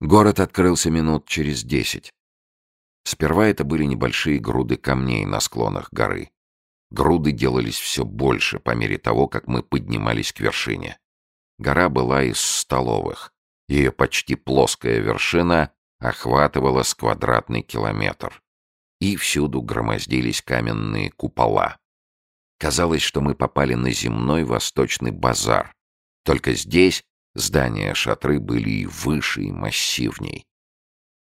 Город открылся минут через десять. Сперва это были небольшие груды камней на склонах горы. Груды делались все больше по мере того, как мы поднимались к вершине. Гора была из столовых. Ее почти плоская вершина охватывала с квадратный километр. И всюду громоздились каменные купола. Казалось, что мы попали на земной восточный базар. Только здесь здания шатры были и выше, и массивней.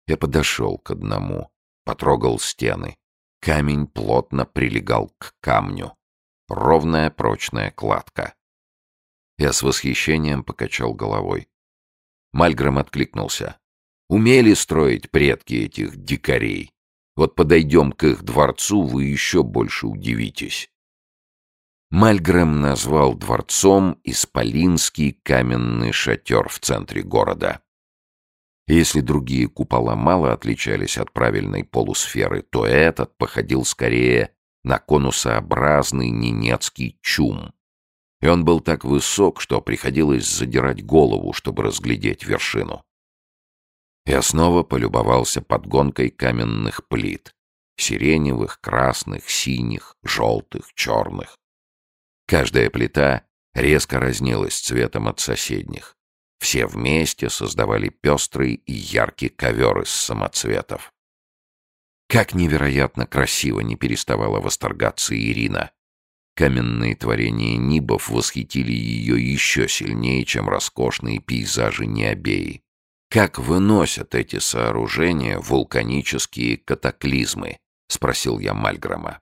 Я подошел к одному, потрогал стены. Камень плотно прилегал к камню. Ровная прочная кладка. Я с восхищением покачал головой. Мальгром откликнулся. Умели строить предки этих дикарей. Вот подойдем к их дворцу, вы еще больше удивитесь. Мальгрэм назвал дворцом Исполинский каменный шатер в центре города. Если другие купола мало отличались от правильной полусферы, то этот походил скорее на конусообразный ненецкий чум. И он был так высок, что приходилось задирать голову, чтобы разглядеть вершину. Я снова полюбовался подгонкой каменных плит. Сиреневых, красных, синих, желтых, черных. Каждая плита резко разнилась цветом от соседних. Все вместе создавали пестрый и яркий ковер из самоцветов. Как невероятно красиво не переставала восторгаться Ирина. Каменные творения Нибов восхитили ее еще сильнее, чем роскошные пейзажи Необеи. «Как выносят эти сооружения вулканические катаклизмы?» — спросил я Мальгрома.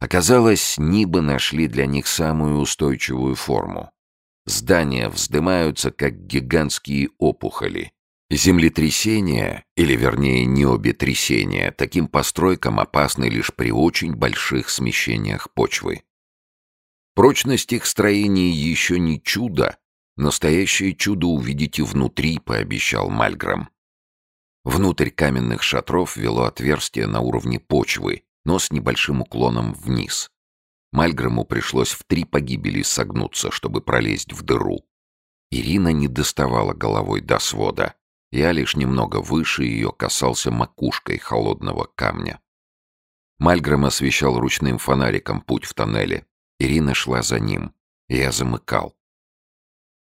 Оказалось, Нибы нашли для них самую устойчивую форму. Здания вздымаются, как гигантские опухоли. Землетрясения, или вернее необетрясения, таким постройкам опасны лишь при очень больших смещениях почвы. Прочность их строений еще не чудо. Настоящее чудо увидите внутри, пообещал Мальграм. Внутрь каменных шатров вело отверстие на уровне почвы, но с небольшим уклоном вниз. Мальгрому пришлось в три погибели согнуться, чтобы пролезть в дыру. Ирина не доставала головой до свода. Я лишь немного выше ее касался макушкой холодного камня. Мальграм освещал ручным фонариком путь в тоннеле. Ирина шла за ним. Я замыкал.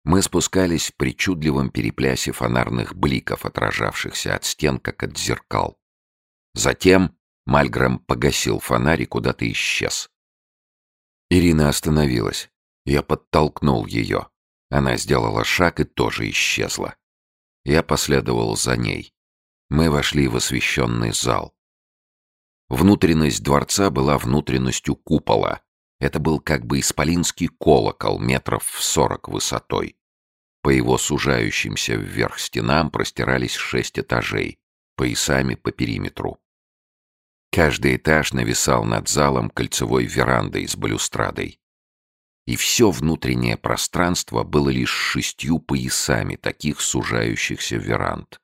Мы спускались в причудливом переплясе фонарных бликов, отражавшихся от стен, как от зеркал. Затем Мальграм погасил фонарь и куда-то исчез. Ирина остановилась. Я подтолкнул ее. Она сделала шаг и тоже исчезла. Я последовал за ней. Мы вошли в освещенный зал. Внутренность дворца была внутренностью купола. Это был как бы исполинский колокол метров в сорок высотой. По его сужающимся вверх стенам простирались шесть этажей, поясами по периметру. Каждый этаж нависал над залом кольцевой верандой с балюстрадой. И все внутреннее пространство было лишь шестью поясами таких сужающихся веранд.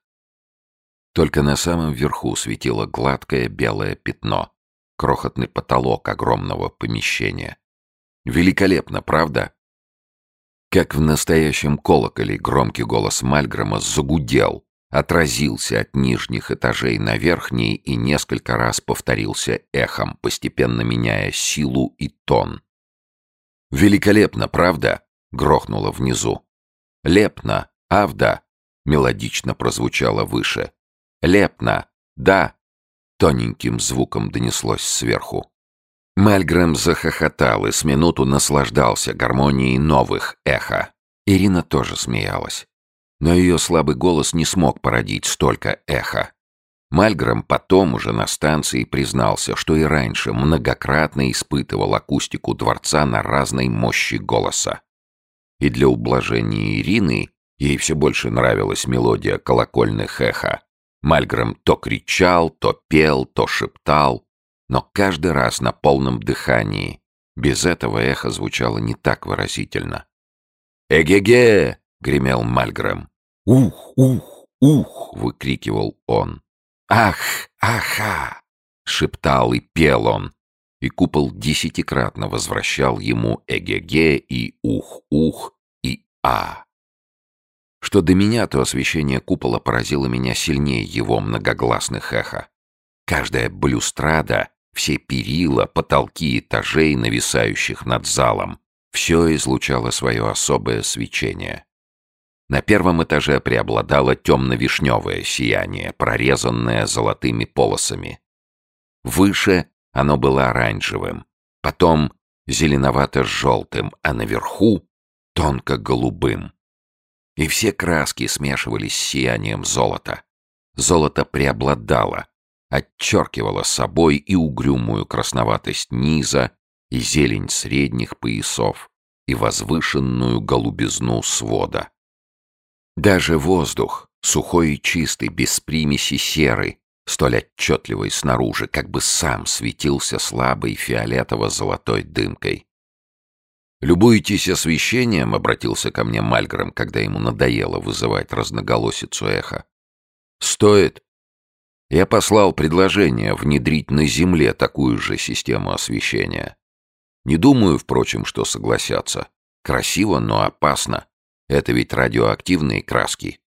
Только на самом верху светило гладкое белое пятно, крохотный потолок огромного помещения. Великолепно, правда? Как в настоящем колоколе громкий голос Мальгрома загудел, отразился от нижних этажей на верхние и несколько раз повторился эхом, постепенно меняя силу и тон. «Великолепно, правда?» — грохнуло внизу. «Лепно, авда?» — мелодично прозвучало выше. «Лепно, да?» — тоненьким звуком донеслось сверху. Мальгрэм захохотал и с минуту наслаждался гармонией новых эхо. Ирина тоже смеялась но ее слабый голос не смог породить столько эха. Мальграм потом уже на станции признался, что и раньше многократно испытывал акустику дворца на разной мощи голоса. И для ублажения Ирины ей все больше нравилась мелодия колокольных эха. Мальграм то кричал, то пел, то шептал, но каждый раз на полном дыхании. Без этого эхо звучало не так выразительно. «Эге-ге!» — гремел Мальграм. «Ух, ух, ух!» — выкрикивал он. «Ах, аха!» — шептал и пел он, и купол десятикратно возвращал ему эге-ге и ух-ух и а. Что до меня, то освещение купола поразило меня сильнее его многогласных эхо. Каждая блюстрада, все перила, потолки этажей, нависающих над залом, все излучало свое особое свечение. На первом этаже преобладало темно-вишневое сияние, прорезанное золотыми полосами. Выше оно было оранжевым, потом зеленовато-желтым, а наверху — тонко-голубым. И все краски смешивались с сиянием золота. Золото преобладало, отчеркивало собой и угрюмую красноватость низа, и зелень средних поясов, и возвышенную голубизну свода. Даже воздух, сухой и чистый, без примеси серы, столь отчетливый снаружи, как бы сам светился слабой фиолетово-золотой дымкой. «Любуетесь освещением?» — обратился ко мне Мальгром, когда ему надоело вызывать разноголосицу эха. «Стоит. Я послал предложение внедрить на Земле такую же систему освещения. Не думаю, впрочем, что согласятся. Красиво, но опасно. Это ведь радиоактивные краски.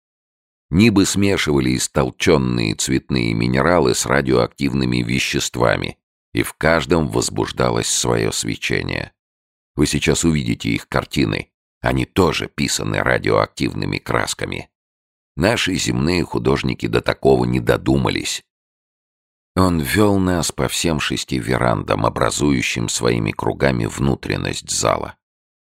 Нибы смешивали истолченные цветные минералы с радиоактивными веществами, и в каждом возбуждалось свое свечение. Вы сейчас увидите их картины. Они тоже писаны радиоактивными красками. Наши земные художники до такого не додумались. Он вел нас по всем шести верандам, образующим своими кругами внутренность зала.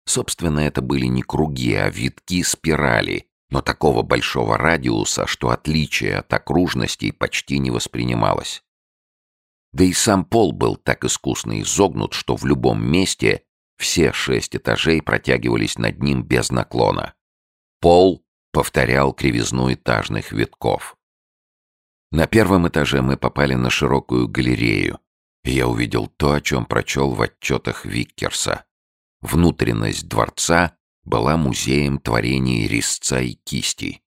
Собственно, это были не круги, а витки спирали, но такого большого радиуса, что отличие от окружностей почти не воспринималось. Да и сам пол был так искусно изогнут, что в любом месте все шесть этажей протягивались над ним без наклона. Пол повторял кривизну этажных витков. На первом этаже мы попали на широкую галерею, и я увидел то, о чем прочел в отчетах Виккерса. Внутренность дворца была музеем творений резца и кисти.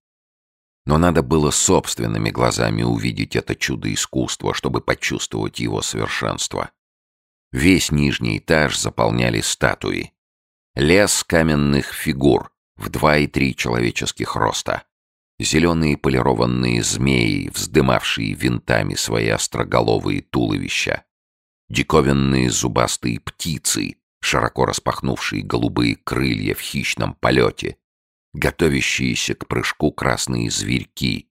Но надо было собственными глазами увидеть это чудо искусства, чтобы почувствовать его совершенство. Весь нижний этаж заполняли статуи. Лес каменных фигур в два и три человеческих роста. Зеленые полированные змеи, вздымавшие винтами свои остроголовые туловища. Диковинные зубастые птицы, широко распахнувшие голубые крылья в хищном полете. Готовящиеся к прыжку красные зверьки.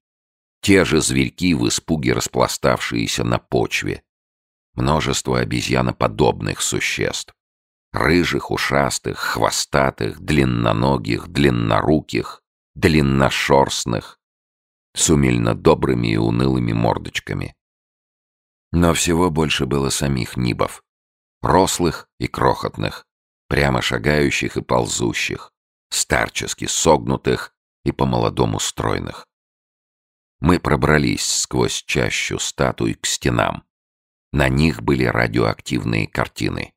Те же зверьки в испуге распластавшиеся на почве множество обезьяноподобных существ. Рыжих, ушастых, хвостатых, длинноногих, длинноруких, длинношерстных, с умильно добрыми и унылыми мордочками. Но всего больше было самих нибов. Рослых и крохотных, прямо шагающих и ползущих, старчески согнутых и по-молодому стройных. Мы пробрались сквозь чащу статуй к стенам. На них были радиоактивные картины.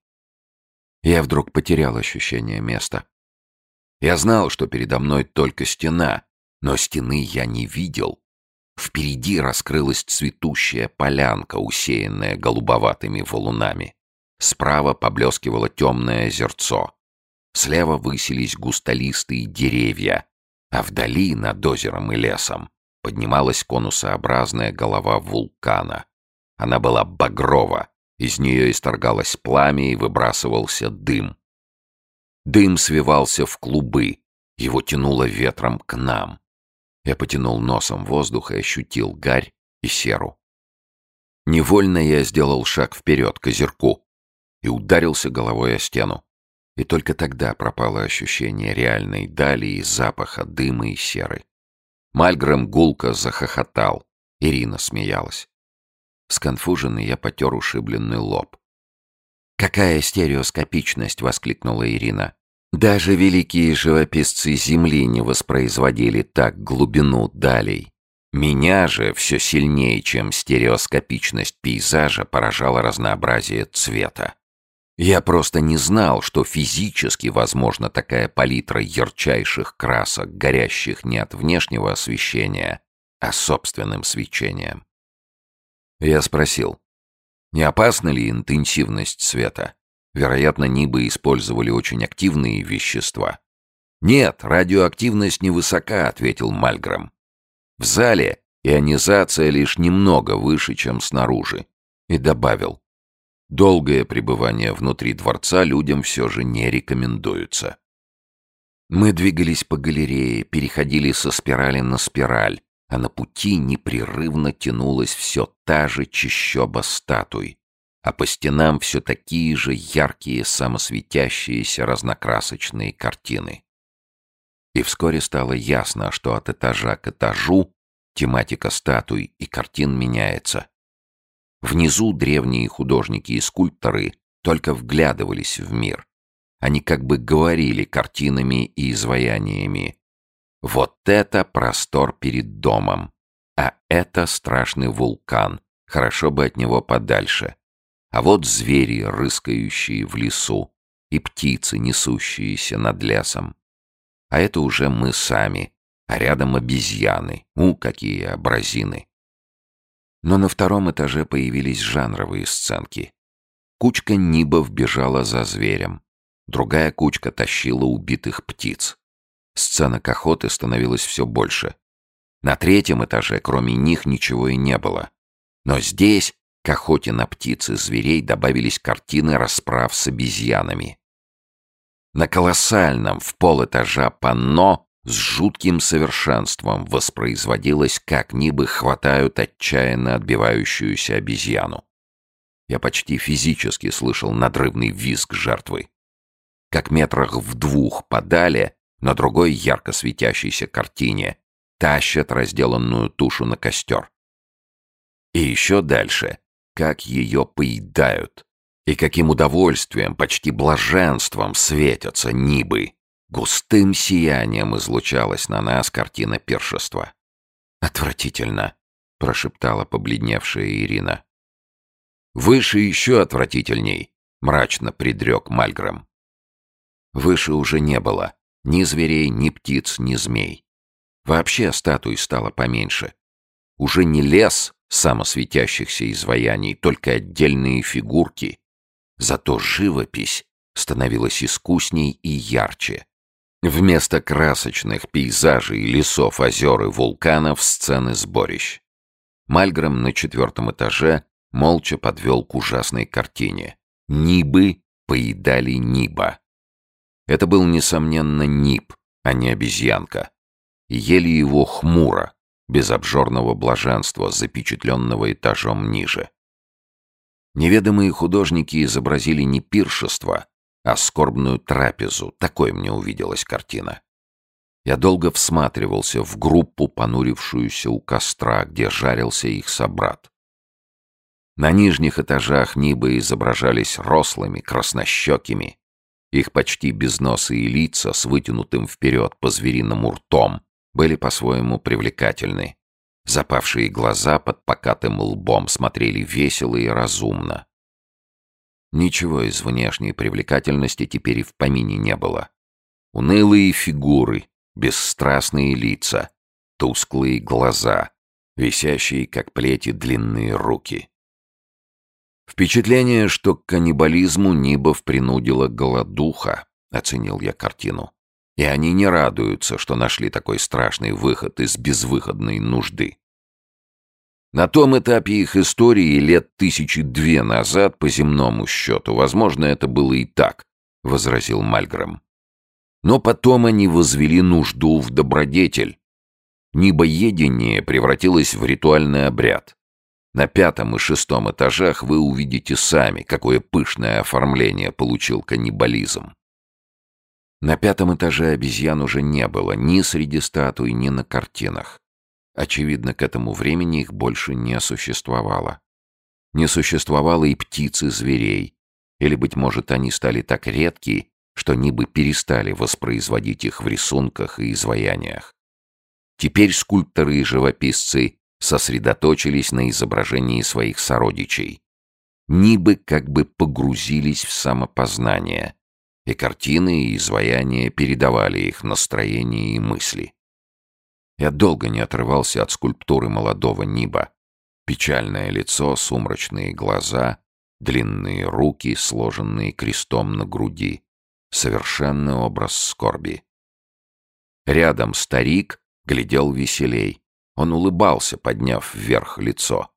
Я вдруг потерял ощущение места. Я знал, что передо мной только стена, но стены я не видел. Впереди раскрылась цветущая полянка, усеянная голубоватыми валунами. Справа поблескивало темное озерцо. Слева высились густолистые деревья, а вдали, над озером и лесом, поднималась конусообразная голова вулкана. Она была багрова, из нее исторгалось пламя и выбрасывался дым. Дым свивался в клубы, его тянуло ветром к нам. Я потянул носом воздух и ощутил гарь и серу. Невольно я сделал шаг вперед к озерку и ударился головой о стену. И только тогда пропало ощущение реальной дали и запаха дыма и серы. Мальгрэм гулко захохотал. Ирина смеялась. Сконфуженный я потер ушибленный лоб. «Какая стереоскопичность!» — воскликнула Ирина. «Даже великие живописцы Земли не воспроизводили так глубину далей. Меня же все сильнее, чем стереоскопичность пейзажа, поражало разнообразие цвета. Я просто не знал, что физически возможна такая палитра ярчайших красок, горящих не от внешнего освещения, а собственным свечением. Я спросил, не опасна ли интенсивность света? Вероятно, Нибы использовали очень активные вещества. «Нет, радиоактивность невысока», — ответил Мальграм. «В зале ионизация лишь немного выше, чем снаружи». И добавил. «Долгое пребывание внутри дворца людям все же не рекомендуется». Мы двигались по галерее, переходили со спирали на спираль, а на пути непрерывно тянулась все та же чащоба статуй, а по стенам все такие же яркие, самосветящиеся разнокрасочные картины. И вскоре стало ясно, что от этажа к этажу тематика статуй и картин меняется. Внизу древние художники и скульпторы только вглядывались в мир. Они как бы говорили картинами и изваяниями. Вот это простор перед домом, а это страшный вулкан, хорошо бы от него подальше. А вот звери, рыскающие в лесу, и птицы, несущиеся над лесом. А это уже мы сами, а рядом обезьяны. У, какие абразины. Но на втором этаже появились жанровые сценки. Кучка нибов бежала за зверем. Другая кучка тащила убитых птиц. Сценок охоты становилось все больше. На третьем этаже, кроме них, ничего и не было. Но здесь к охоте на птиц и зверей добавились картины расправ с обезьянами. На колоссальном в полэтажа панно с жутким совершенством воспроизводилось, как нибы хватают отчаянно отбивающуюся обезьяну. Я почти физически слышал надрывный визг жертвы. Как метрах в двух подали, на другой ярко светящейся картине, тащат разделанную тушу на костер. И еще дальше как ее поедают. И каким удовольствием, почти блаженством светятся нибы. Густым сиянием излучалась на нас картина першества. «Отвратительно», — прошептала побледневшая Ирина. «Выше еще отвратительней», — мрачно предрек Мальграм. Выше уже не было ни зверей, ни птиц, ни змей. Вообще статуй стало поменьше. Уже не лес самосветящихся изваяний, только отдельные фигурки. Зато живопись становилась искусней и ярче. Вместо красочных пейзажей, лесов, озер и вулканов сцены сборищ. Мальграм на четвертом этаже молча подвел к ужасной картине. Нибы поедали Ниба. Это был, несомненно, Ниб, а не обезьянка. ели его хмуро, без обжорного блаженства, запечатленного этажом ниже. Неведомые художники изобразили не пиршество, а скорбную трапезу. Такой мне увиделась картина. Я долго всматривался в группу, понурившуюся у костра, где жарился их собрат. На нижних этажах Нибы изображались рослыми, краснощекими. Их почти безносые лица с вытянутым вперед по звериному ртом были по-своему привлекательны. Запавшие глаза под покатым лбом смотрели весело и разумно. Ничего из внешней привлекательности теперь и в помине не было. Унылые фигуры, бесстрастные лица, тусклые глаза, висящие, как плети, длинные руки. Впечатление, что к каннибализму Нибов принудила голодуха, оценил я картину. И они не радуются, что нашли такой страшный выход из безвыходной нужды. На том этапе их истории лет тысячи две назад, по земному счету, возможно, это было и так, — возразил Мальграм. Но потом они возвели нужду в добродетель. Небоедение превратилось в ритуальный обряд. На пятом и шестом этажах вы увидите сами, какое пышное оформление получил каннибализм. На пятом этаже обезьян уже не было ни среди статуй, ни на картинах. Очевидно, к этому времени их больше не существовало. Не существовало и птиц и зверей. Или, быть может, они стали так редки, что Нибы перестали воспроизводить их в рисунках и изваяниях. Теперь скульпторы и живописцы сосредоточились на изображении своих сородичей. Нибы как бы погрузились в самопознание, и картины и изваяния передавали их настроение и мысли. Я долго не отрывался от скульптуры молодого Ниба. Печальное лицо, сумрачные глаза, длинные руки, сложенные крестом на груди. Совершенный образ скорби. Рядом старик глядел веселей. Он улыбался, подняв вверх лицо.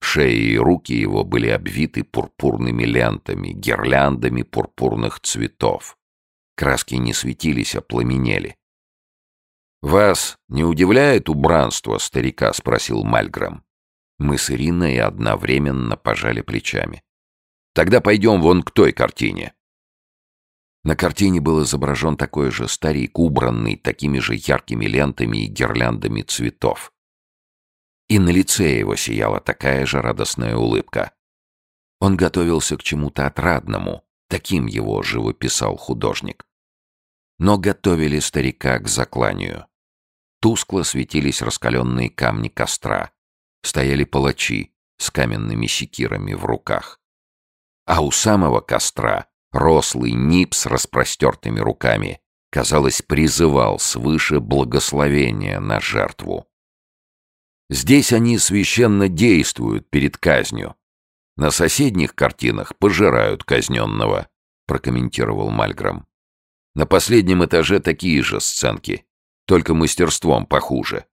Шея и руки его были обвиты пурпурными лентами, гирляндами пурпурных цветов. Краски не светились, а пламенели. «Вас не удивляет убранство старика?» — спросил Мальграм. Мы с Ириной одновременно пожали плечами. «Тогда пойдем вон к той картине». На картине был изображен такой же старик, убранный такими же яркими лентами и гирляндами цветов. И на лице его сияла такая же радостная улыбка. Он готовился к чему-то отрадному, таким его живописал художник. Но готовили старика к закланию. Тускло светились раскаленные камни костра. Стояли палачи с каменными секирами в руках. А у самого костра рослый нип с распростертыми руками, казалось, призывал свыше благословения на жертву. Здесь они священно действуют перед казнью. На соседних картинах пожирают казненного, прокомментировал Мальграм. На последнем этаже такие же сценки только мастерством похуже.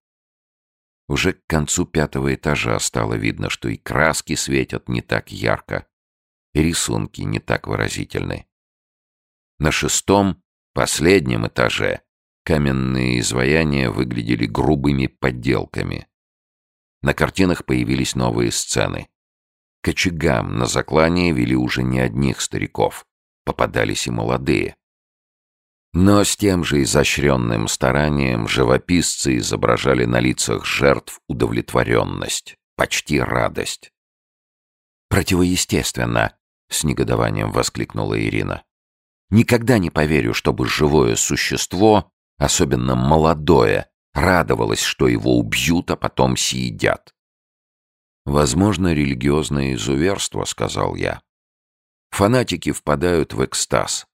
Уже к концу пятого этажа стало видно, что и краски светят не так ярко, и рисунки не так выразительны. На шестом, последнем этаже, каменные изваяния выглядели грубыми подделками. На картинах появились новые сцены. К очагам на заклание вели уже не одних стариков, попадались и молодые. Но с тем же изощренным старанием живописцы изображали на лицах жертв удовлетворенность, почти радость. «Противоестественно!» — с негодованием воскликнула Ирина. «Никогда не поверю, чтобы живое существо, особенно молодое, радовалось, что его убьют, а потом съедят». «Возможно, религиозное изуверство», — сказал я. Фанатики впадают в экстаз,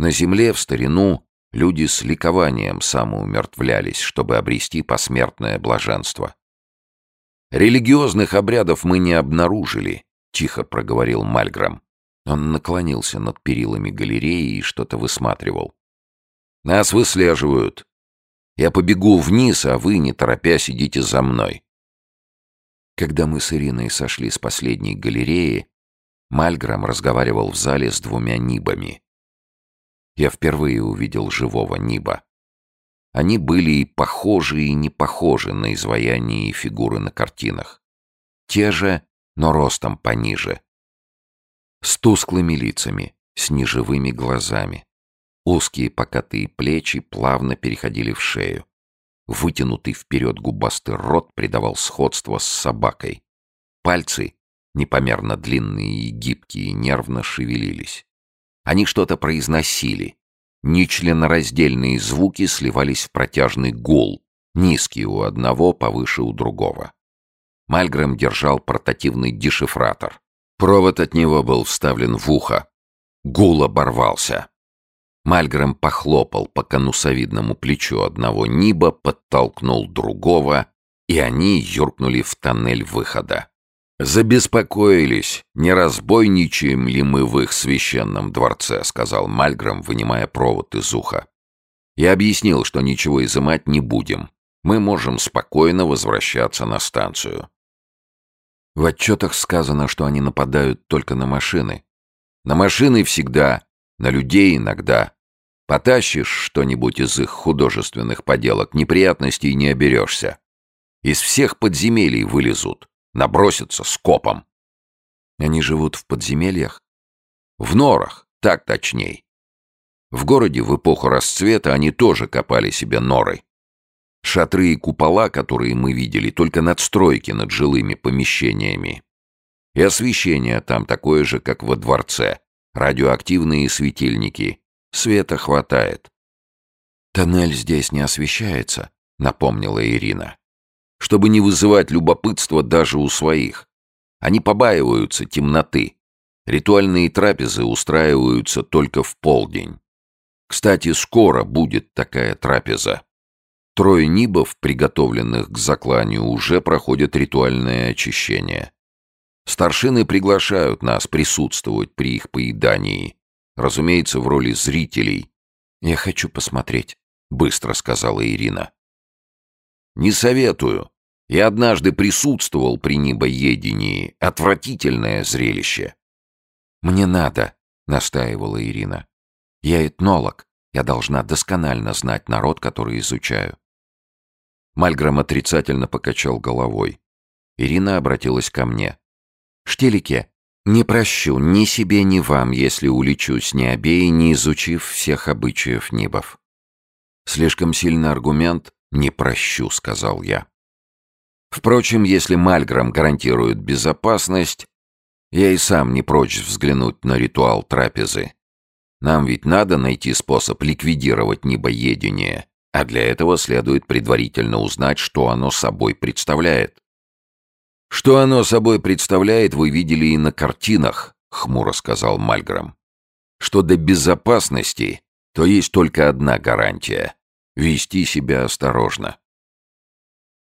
на земле в старину люди с ликованием самоумертвлялись, чтобы обрести посмертное блаженство. «Религиозных обрядов мы не обнаружили», — тихо проговорил Мальграм. Он наклонился над перилами галереи и что-то высматривал. «Нас выслеживают. Я побегу вниз, а вы, не торопясь, идите за мной». Когда мы с Ириной сошли с последней галереи, Мальграм разговаривал в зале с двумя нибами я впервые увидел живого Ниба. Они были и похожи, и не похожи на изваяния и фигуры на картинах. Те же, но ростом пониже. С тусклыми лицами, с неживыми глазами. Узкие покатые плечи плавно переходили в шею. Вытянутый вперед губастый рот придавал сходство с собакой. Пальцы, непомерно длинные и гибкие, нервно шевелились. Они что-то произносили. Нечленораздельные звуки сливались в протяжный гул, низкий у одного, повыше у другого. Мальгрэм держал портативный дешифратор. Провод от него был вставлен в ухо. Гул оборвался. Мальгрэм похлопал по конусовидному плечу одного Ниба, подтолкнул другого, и они юркнули в тоннель выхода. «Забеспокоились, не разбойничаем ли мы в их священном дворце», — сказал Мальграм, вынимая провод из уха. «Я объяснил, что ничего изымать не будем. Мы можем спокойно возвращаться на станцию». В отчетах сказано, что они нападают только на машины. На машины всегда, на людей иногда. Потащишь что-нибудь из их художественных поделок, неприятностей не оберешься. Из всех подземелий вылезут. Набросятся скопом. Они живут в подземельях? В норах, так точней. В городе в эпоху расцвета они тоже копали себе норы. Шатры и купола, которые мы видели, только надстройки над жилыми помещениями. И освещение там такое же, как во дворце. Радиоактивные светильники. Света хватает. «Тоннель здесь не освещается», — напомнила Ирина чтобы не вызывать любопытства даже у своих. Они побаиваются темноты. Ритуальные трапезы устраиваются только в полдень. Кстати, скоро будет такая трапеза. Трое нибов, приготовленных к закланию, уже проходят ритуальное очищение. Старшины приглашают нас присутствовать при их поедании. Разумеется, в роли зрителей. Я хочу посмотреть. — быстро сказала Ирина. «Не советую. Я однажды присутствовал при небоедении. Отвратительное зрелище». «Мне надо», — настаивала Ирина. «Я этнолог. Я должна досконально знать народ, который изучаю». Мальграм отрицательно покачал головой. Ирина обратилась ко мне. «Штелике, не прощу ни себе, ни вам, если улечу с Необеи, не изучив всех обычаев Нибов». «Слишком сильный аргумент? Не прощу», — сказал я. «Впрочем, если Мальграм гарантирует безопасность, я и сам не прочь взглянуть на ритуал трапезы. Нам ведь надо найти способ ликвидировать небоедение, а для этого следует предварительно узнать, что оно собой представляет. «Что оно собой представляет, вы видели и на картинах», — хмуро сказал Мальграм. «Что до безопасности, то есть только одна гарантия — вести себя осторожно.